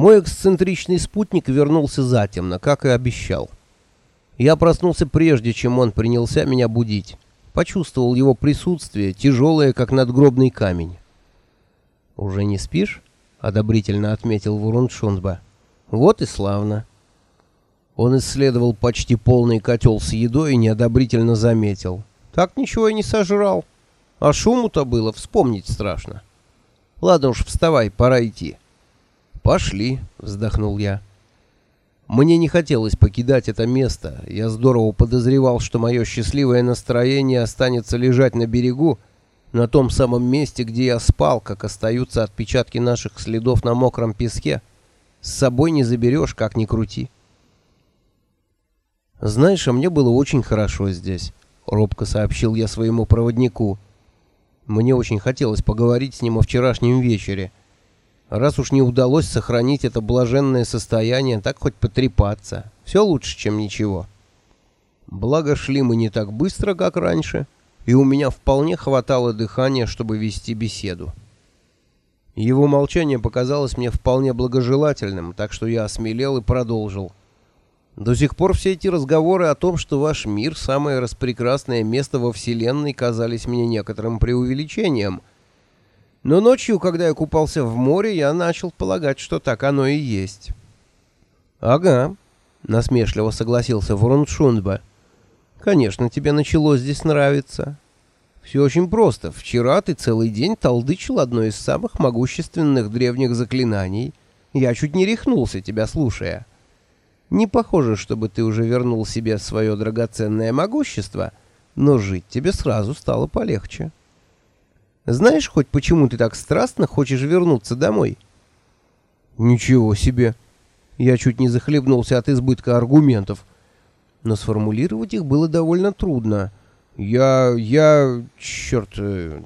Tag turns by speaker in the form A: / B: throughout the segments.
A: Мой эксцентричный спутник вернулся затемно, как и обещал. Я проснулся прежде, чем он принялся меня будить. Почувствовал его присутствие, тяжелое, как надгробный камень. «Уже не спишь?» — одобрительно отметил Вуруншунба. «Вот и славно». Он исследовал почти полный котел с едой и неодобрительно заметил. «Так ничего и не сожрал. А шуму-то было, вспомнить страшно. Ладно уж, вставай, пора идти». «Пошли», — вздохнул я. Мне не хотелось покидать это место. Я здорово подозревал, что мое счастливое настроение останется лежать на берегу, на том самом месте, где я спал, как остаются отпечатки наших следов на мокром песке. С собой не заберешь, как ни крути. «Знаешь, а мне было очень хорошо здесь», — робко сообщил я своему проводнику. Мне очень хотелось поговорить с ним о вчерашнем вечере — Раз уж не удалось сохранить это блаженное состояние, так хоть потрепаться. Все лучше, чем ничего. Благо шли мы не так быстро, как раньше, и у меня вполне хватало дыхания, чтобы вести беседу. Его молчание показалось мне вполне благожелательным, так что я осмелел и продолжил. До сих пор все эти разговоры о том, что ваш мир — самое распрекрасное место во Вселенной, казались мне некоторым преувеличением — но ночью, когда я купался в море, я начал полагать, что так оно и есть. «Ага», — насмешливо согласился Вроншунба. «Конечно, тебе начало здесь нравиться. Все очень просто. Вчера ты целый день толдычил одно из самых могущественных древних заклинаний. Я чуть не рехнулся, тебя слушая. Не похоже, чтобы ты уже вернул себе свое драгоценное могущество, но жить тебе сразу стало полегче». Знаешь хоть почему ты так страстно хочешь вернуться домой? Ничего себе. Я чуть не захлебнулся от избытка аргументов. Но сформулировать их было довольно трудно. Я... я... черт... Э,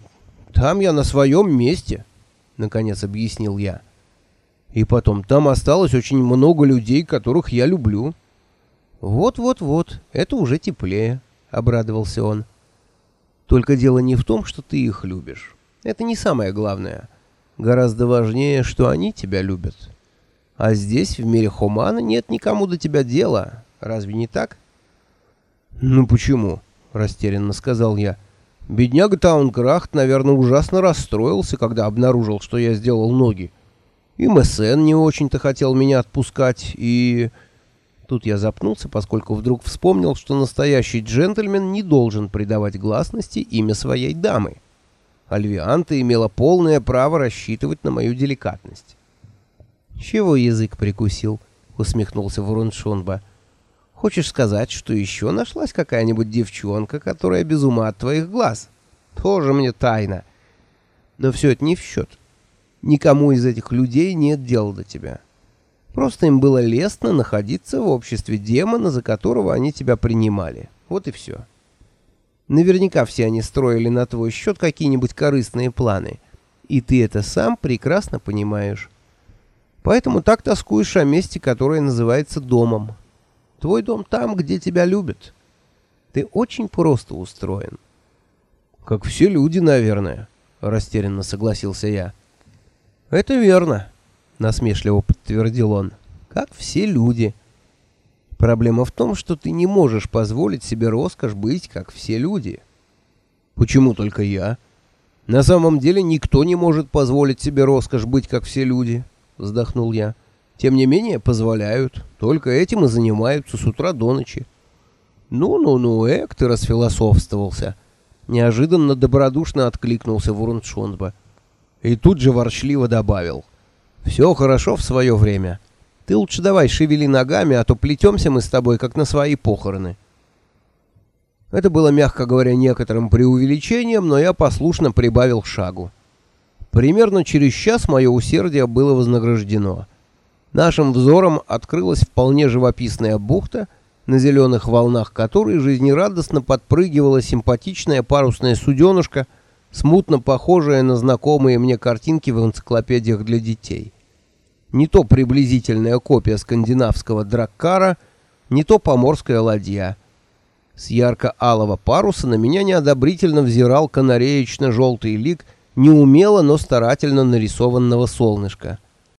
A: там я на своем месте, наконец объяснил я. И потом, там осталось очень много людей, которых я люблю. Вот-вот-вот, это уже теплее, обрадовался он. Только дело не в том, что ты их любишь. Это не самое главное. Гораздо важнее, что они тебя любят. А здесь, в мире Хумана, нет никому до тебя дела. Разве не так? Ну почему? Растерянно сказал я. Бедняга Таункрахт, наверное, ужасно расстроился, когда обнаружил, что я сделал ноги. И МСН не очень-то хотел меня отпускать, и... Тут я запнулся, поскольку вдруг вспомнил, что настоящий джентльмен не должен придавать гласности имя своей дамы. Альвианта имела полное право рассчитывать на мою деликатность. «Чего язык прикусил?» — усмехнулся Вуруншунба. «Хочешь сказать, что еще нашлась какая-нибудь девчонка, которая без ума от твоих глаз? Тоже мне тайна. Но все это не в счет. Никому из этих людей нет дела до тебя. Просто им было лестно находиться в обществе демона, за которого они тебя принимали. Вот и все. Наверняка все они строили на твой счет какие-нибудь корыстные планы. И ты это сам прекрасно понимаешь. Поэтому так тоскуешь о месте, которое называется домом. Твой дом там, где тебя любят. Ты очень просто устроен. Как все люди, наверное, растерянно согласился я. Это верно. — насмешливо подтвердил он. «Как все люди. Проблема в том, что ты не можешь позволить себе роскошь быть, как все люди». «Почему только я?» «На самом деле никто не может позволить себе роскошь быть, как все люди», — вздохнул я. «Тем не менее позволяют. Только этим и занимаются с утра до ночи». «Ну-ну-ну, эк, ты расфилософствовался». Неожиданно добродушно откликнулся Вурншонба. И тут же ворчливо добавил — все хорошо в свое время. Ты лучше давай шевели ногами, а то плетемся мы с тобой, как на свои похороны. Это было, мягко говоря, некоторым преувеличением, но я послушно прибавил шагу. Примерно через час мое усердие было вознаграждено. Нашим взором открылась вполне живописная бухта, на зеленых волнах которой жизнерадостно подпрыгивала симпатичная парусная суденышка, смутно похожая на знакомые мне картинки в энциклопедиях для детей. Не то приблизительная копия скандинавского драккара, не то поморская ладья. С ярко-алого паруса на меня неодобрительно взирал канареечно-желтый лик неумело, но старательно нарисованного солнышка.